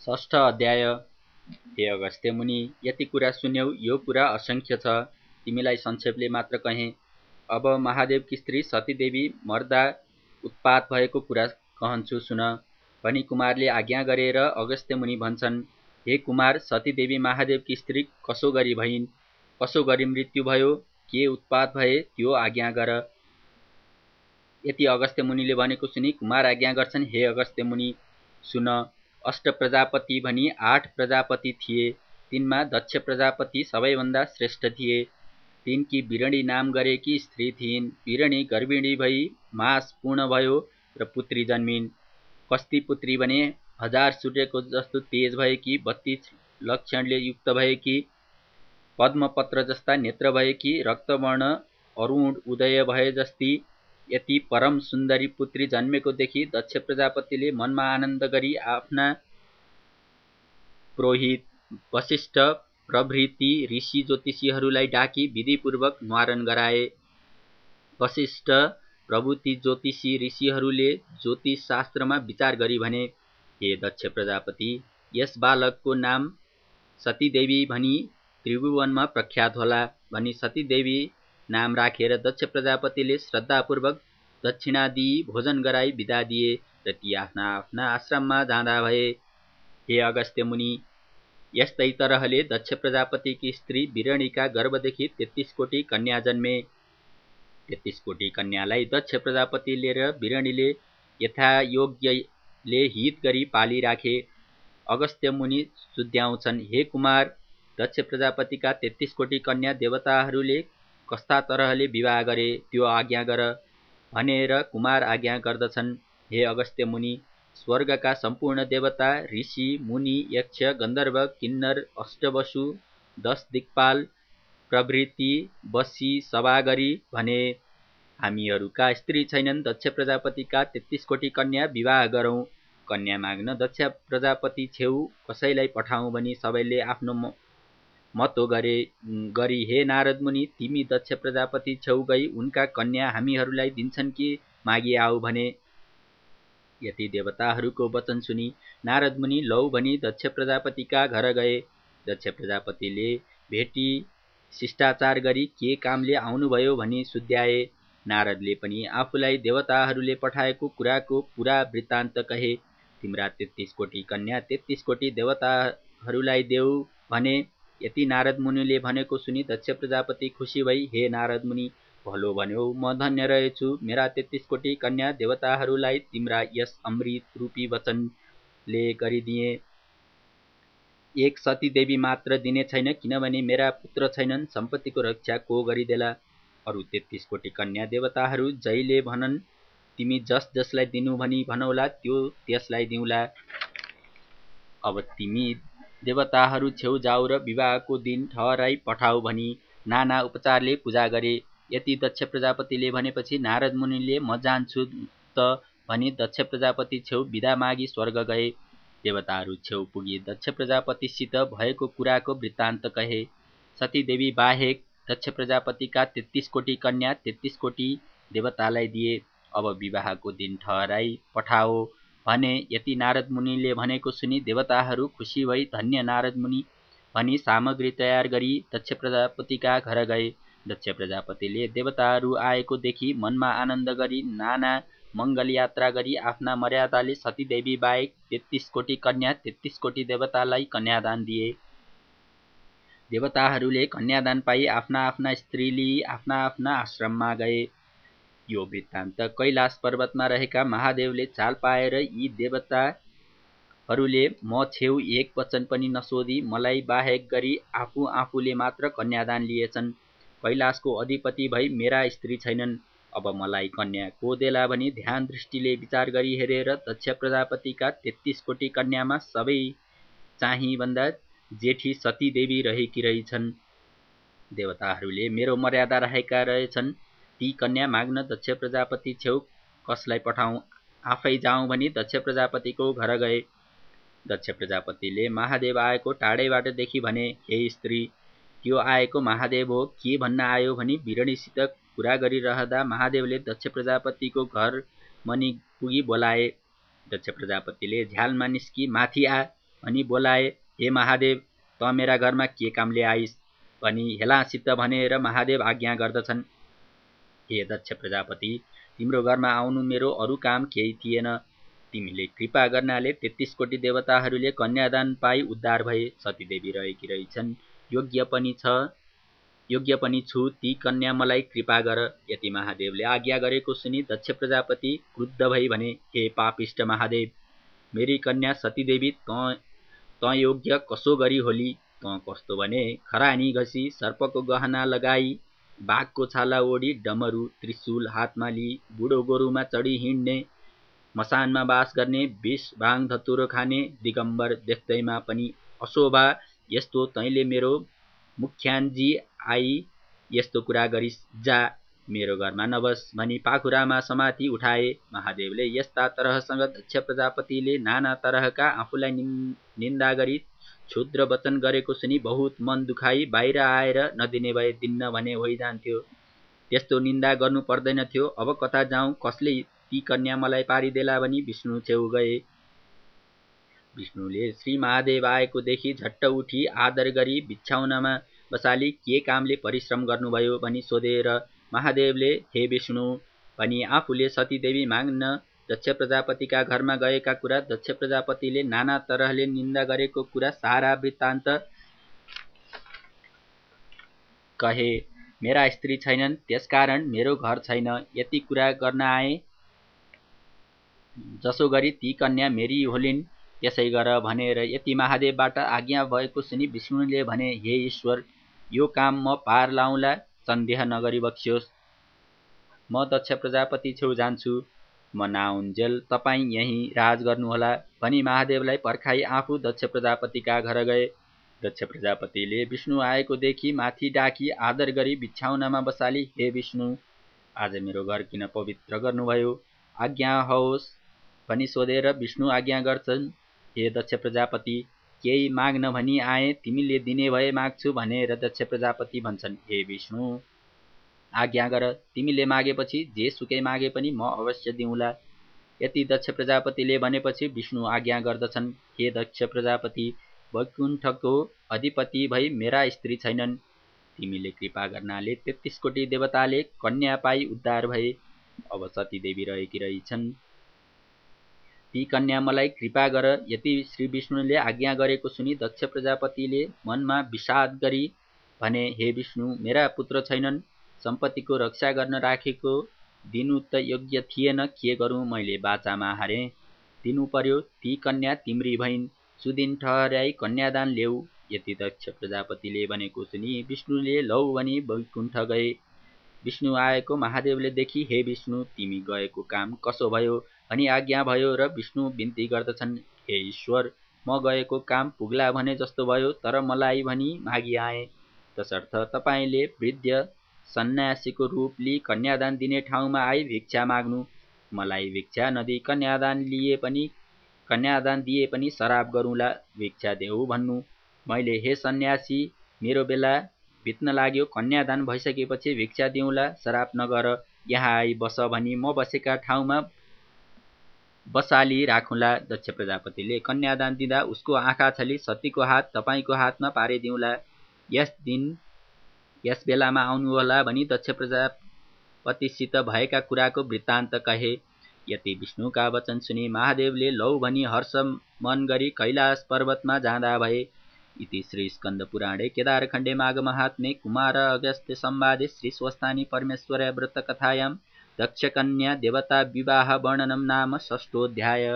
षष्ठ अध्याय। हे अगस्त्य मुनि यति कुरा सुन्यौ यो कुरा असङ्ख्य छ। तिमीलाई संक्षेपले मात्र कहेँ अब महादेवकी स्त्री सतीदेवी मर्दा उत्पात भएको कुरा कहन्छु सुन भनी कुमारले आज्ञा गरेर अगस्त्य मुनि भन्छन् हे कुमार सतीदेवी महादेवकी स्त्री कसो गरी भइन्? कसो गरी मृत्यु भयो? के उत्पात भए? त्यो आज्ञा गर यति अगस्त्य मुनिले भनेको सुनि कुमार आज्ञा गर्छन् हे अगस्त्य मुनि सुन। अष्ट प्रजापति भनी आठ प्रजापति थिए। तिनमा दक्ष प्रजापति सबैभन्दा श्रेष्ठ थिए। तिनकी बिरणी नाम गरेकी स्त्री थिइन्। बिरणी गर्भिणी भई मास पूर्ण भयो र पुत्री जन्मिन्। कस्ती पुत्री भने हजार सूर्यको जस्तो तेज भएकी बत्तीस लक्षणले युक्त भएकी पद्मपत्र जस्ता नेत्र भएकी रक्तवर्ण अरुण उदय भए जस्ती यति परम सुन्दरी पुत्री जन्मेको देखि दक्ष प्रजापतिले मनमा आनन्द गरी आफ्ना पुरोहित वशिष्ठ प्रभृति ऋषि ज्योतिषीहरूलाई डाकी विधिपूर्वक न्वारण गराए। वशिष्ठ प्रभुति ज्योतिषी ऋषिहरूले ज्योतिष शास्त्रमा विचार गरी भने हे दक्ष प्रजापति यस बालकको नाम सतीदेवी भनी त्रिभुवनमा प्रख्यात होला भनी सतीदेवी नाम राखेर दक्ष प्रजापतिले श्रद्धापूर्वक दक्षिणादि भोजन गराई बिदा दिए र ती आफ्ना आफ्ना आश्रममा जाँदा भए। हे अगस्त्य मुनि यस्तै तरहले दक्ष प्रजापतिकी स्त्री बिरणीका गर्भदेखि तेत्तिस कोटी कन्या जन्मे। तेत्तिस कोटी कन्यालाई दक्ष प्रजापतिले र बिरणीले यथायोग्यले हित गरी पालिराखे अगस्त्य मुनि सुध्याउँछन् हे कुमार दक्ष प्रजापतिका तेत्तिस कोटी कन्या देवताहरूले कस्ता तरहले विवाह गरे त्यो आज्ञा गर भनेर कुमार आज्ञा गर्दछन्। हे अगस्त्य मुनि स्वर्गका सम्पूर्ण देवता ऋषि मुनि यक्ष गन्धर्व किन्नर अष्टवसु दश दिक्पाल प्रभृति बसी सभा गरी भने हामीहरूका स्त्री छैनन्। दक्ष प्रजापतिका तेत्तिस कोटी कन्या विवाह गरौँ। कन्या माग्न दक्ष प्रजापति छेउ कसैलाई पठाउँ भनी सबैले आफ्नो मतो गरे गरी हे नारद मुनि तिमी दक्ष प्रजापति छेउ गई उनका कन्या हामीहरूलाई दिन्छन् कि? मागी आऊ भने। यति देवताहरूको वचन सुनि नारद मुनि लौ भनी दक्ष प्रजापतिका घर गए। दक्ष प्रजापतिले भेटी शिष्टाचार गरी के कामले आउनुभयो भनी सुध्याए। नारदले पनि आफूलाई देवताहरूले पठाएको कुराको पुरा वृत्तान्त कहे तिम्रा तेत्तिस कोटी कन्या तेत्तिस कोटी देवताहरूलाई देऊ भने यति नारद मुनिले भनेको सुनि दक्ष प्रजापति खुसी भई हे नारद मुनि भलो भन्यो। म धन्य रहेछु। मेरा तेत्तिस कोटी कन्या देवताहरूलाई तिम्रा यस अमृत रूपी वचनले गरिदिए। एक सती देवी मात्र दिने छैन किनभने मेरा पुत्र छैनन्। सम्पत्तिको रक्षा को गरिदेला? अरू तेत्तिस कोटी कन्या देवताहरू जहिले भनन् तिमी जस जसलाई दिनु भनी भनौला त्यो त्यसलाई दिउँला। अब तिमी देवताहरू छेउ जाऊ र विवाहको दिन ठहराई पठाऊ भनी नाना उपचारले पूजा गरे। यति दक्ष प्रजापतिले भनेपछि नारद मुनिले म जान्छु त भनी दक्ष प्रजापति छेउ विदा मागी स्वर्ग गए। देवताहरू छेउ पुगी। दक्ष प्रजापतिसित भएको कुराको वृत्तान्त कहे। सतीदेवी बाहेक दक्ष प्रजापतिका तेत्तिस कोटी कन्या तेत्तिस कोटी देवतालाई दिए। अब विवाहको दिन ठहराई पठाओ। भने यति नारद मुनिले भनेको सुनि देवताहरू खुसी भई धन्य नारद मुनि भनी सामग्री तयार गरी दक्ष प्रजापतिका घर गए। दक्ष प्रजापतिले देवताहरू आएको देखि मनमा आनन्द गरी नाना मङ्गल यात्रा गरी आफ्ना मर्यादाले सतीदेवी बाहेक तेत्तिस कोटी कन्या तेत्तिस कोटी देवतालाई कन्यादान दिए। देवताहरूले कन्यादान पाई आफ्ना आफ्ना स्त्री लिई आफ्ना आफ्ना आश्रममा गए। यो वृत्तान्त। कैलाश पर्वतमा रहेका महादेवले चाल पाएर यी देवताहरूले म छेउ एक वचन पनि नसोधी मलाई बाहेक गरी आफू आफूले मात्र कन्यादान लिएछन्। कैलाशको अधिपति भई मेरा स्त्री छैनन्। अब मलाई कन्या को देला भनी ध्यान दृष्टिले विचार गरी हेरेर दक्ष प्रजापतिका तेत्तिस कोटी कन्यामा सबै चाहिँ भन्दा जेठी सती देवी रहेकी रहेछन्। देवताहरूले मेरो मर्यादा राखेका रहेछन्। ती कन्या माग्न दक्ष प्रजापति छेउ कसलाई पठाउँ आफै जाउँ भनी दक्ष प्रजापतिको घर गए। दक्ष प्रजापतिले महादेव आएको टाढैबाट देखि भने हे स्त्री त्यो आएको महादेव हो के भन्न आयो भनी बिरणीसित कुरा गरिरहँदा महादेवले दक्ष प्रजापतिको घर मनि पुगी बोलाए। दक्ष प्रजापतिले झ्यालमा निस्की माथि आ अनि बोलाए हे महादेव त मेरा घरमा के कामले आइस? भनी हेलासित भनेर महादेव आज्ञा गर्दछन्। हे दक्ष प्रजापति। तिम्रो घरमा आउनु मेरो अरू काम केही थिएन। तिमीले कृपा गर्नाले तेत्तिस कोटी देवताहरूले कन्यादान पाई उद्धार भए सतीदेवी रहेकी रहेछन्। योग्य पनि छ। योग्य पनि छु। ती कन्या मलाई कृपा गर। यति महादेवले आज्ञा गरेको सुनि दक्ष प्रजापति क्रुद्ध भई भने हे पापिष्ट महादेव मेरी कन्या सतीदेवी त त योग्य कसो गरी होली? त कस्तो भने? खरानी घसी सर्पको गहना लगाई। बाघको छाला ओढी डमरू त्रिशुल हातमा लिई बुढो गोरुमा चढी हिँड्ने मसानमा बास गर्ने विष भाङ धतुरो खाने दिगम्बर देख्दैमा पनि अशोभा यस्तो तैँले मेरो मुख्यान्जी आई यस्तो कुरा गरिस् जा। मेरो घरमा नबस भनी पाखुरामा समाति उठाए। महादेवले यस्ता तरहसँग दक्ष प्रजापतिले नाना तरहका आफूलाई निन्दा गरी क्षुद्र वचन गरेको सुनि बहुत मन दुखाई बाहिर आएर नदिने भए दिन्न भने होइजान्थ्यो। त्यस्तो निन्दा गर्नु पर्दैन थियो अब कता जाउँ कसले ती कन्या मलाई पारिदेला भनी विष्णु छेउ गए। विष्णुले श्री महादेव आएको देखि झट्ट उठी आदर गरी बिछाउनमा बसाली के कामले परिश्रम गर्नुभयो भनी सोधेर महादेवले हे विष्णु भनी आफूले सतीदेवी माग्न दक्ष प्रजापतिका घरमा गएका कुरा दक्ष प्रजापतिले नाना तरहले निन्दा गरेको कुरा सारा वृत्तान्त कहे। मेरा स्त्री छैनन् त्यसकारण मेरो घर छैन। यति कुरा गर्न आए जसो गरी ती कन्या मेरी होलिन् त्यसै गर भनेर यति महादेवबाट आज्ञा भएको सुनि विष्णुले भने हे ईश्वर यो काम म पार लाउँला। सन्देह नगरी बक्सियोस्। म दक्ष प्रजापति छेउ जान्छु। म नाउन्जेल तपाईँ यहीँ राज गर्नुहोला भनी महादेवलाई पर्खाई आफू दक्ष प्रजापतिका घर गए। दक्ष प्रजापतिले विष्णु आएको देखि माथि डाकी आदर गरी बिछाउनामा बसाली हे विष्णु आज मेरो घर किन पवित्र गर्नुभयो? आज्ञा होस् भनी सोधेर विष्णु आज्ञा गर्छन्। हे दक्ष प्रजापति केही माग्न भनी आए तिमीले दिने भए माग्छु भनेर दक्ष प्रजापति भन्छन्। हे विष्णु आज्ञा गर तिमीले मागेपछि जे सुकै मागे पनि म अवश्य दिउँला। यति दक्ष प्रजापतिले भनेपछि विष्णु आज्ञा गर्दछन्। हे दक्ष प्रजापति वैकुण्ठको अधिपति भई मेरा स्त्री छैनन्। तिमीले कृपा गर्नाले तेत्तिस कोटी देवताले कन्या पाई उद्धार भए। अब सतीदेवी रहेकी रहेछन्। ती कन्या मलाई कृपा गर। यति श्री विष्णुले आज्ञा गरेको सुनि दक्ष प्रजापतिले मनमा विषाद गरी भने हे विष्णु मेरा पुत्र छैनन्। सम्पत्तिको रक्षा गर्न राखेको दिनु त योग्य थिएन। के गरौँ मैले बाचामा हारेँ? दिनु पर्यो ती कन्या तिम्री भइन्। सुदिन ठहर्याई कन्यादान ल्याऊ यति दक्ष प्रजापतिले भनेको सुनि विष्णुले लौ भनी वैकुण्ठ गए। विष्णु आएको महादेवले देखि हे विष्णु तिमी गएको काम कसो भयो? भनी आज्ञा भयो र विष्णु बिन्ती गर्दछन् हे ईश्वर म गएको काम पुग्ला भने जस्तो भयो तर मलाई भनी मागी आए। तसर्थ तपाईँले वृद्ध सन्यासीको रूप लिई कन्यादान दिने ठाउँमा आई भिक्षा माग्नु। मलाई भिक्षा नदी कन्यादान लिए पनि कन्यादान दिए पनि शराब गरौँला भिक्षा देऊ भन्नु। मैले हे सन्यासी मेरो बेला बित्न लाग्यो कन्यादान भइसकेपछि भिक्षा दिउँला शराब नगर यहाँ आई बस भनी म बसेका ठाउँमा बसाली राखुँला दक्ष प्रजापतिले कन्यादान दिँदा उसको आँखा छली सतीको हात तपाईँको हातमा पारिदिउँला यस दिन यस बेलामा आउनुहोला भनी दक्ष प्रजापतिसित भएका कुराको वृत्तान्त कहे। यति विष्णुका वचन सुनि महादेवले लौ भनी हर्ष मन गरी कैलाश पर्वतमा जाँदा भए। इति श्री स्कन्द पुराणे केदारखण्डे माघ महात्मे कुमार अगस्त्य संवादे श्री स्वस्तानी परमेश्वर व्रतकथायां दक्षकन्या देवता विवाह वर्णनं नाम षष्ठोऽध्याय।